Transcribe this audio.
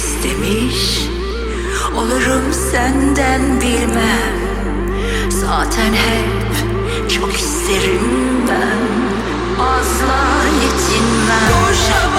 İstemiş. Olurum senden bilmem. Zaten hep çok isterim ben. Asla yetinmem.